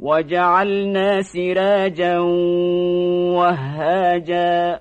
وجعلنا سراجا وهاجا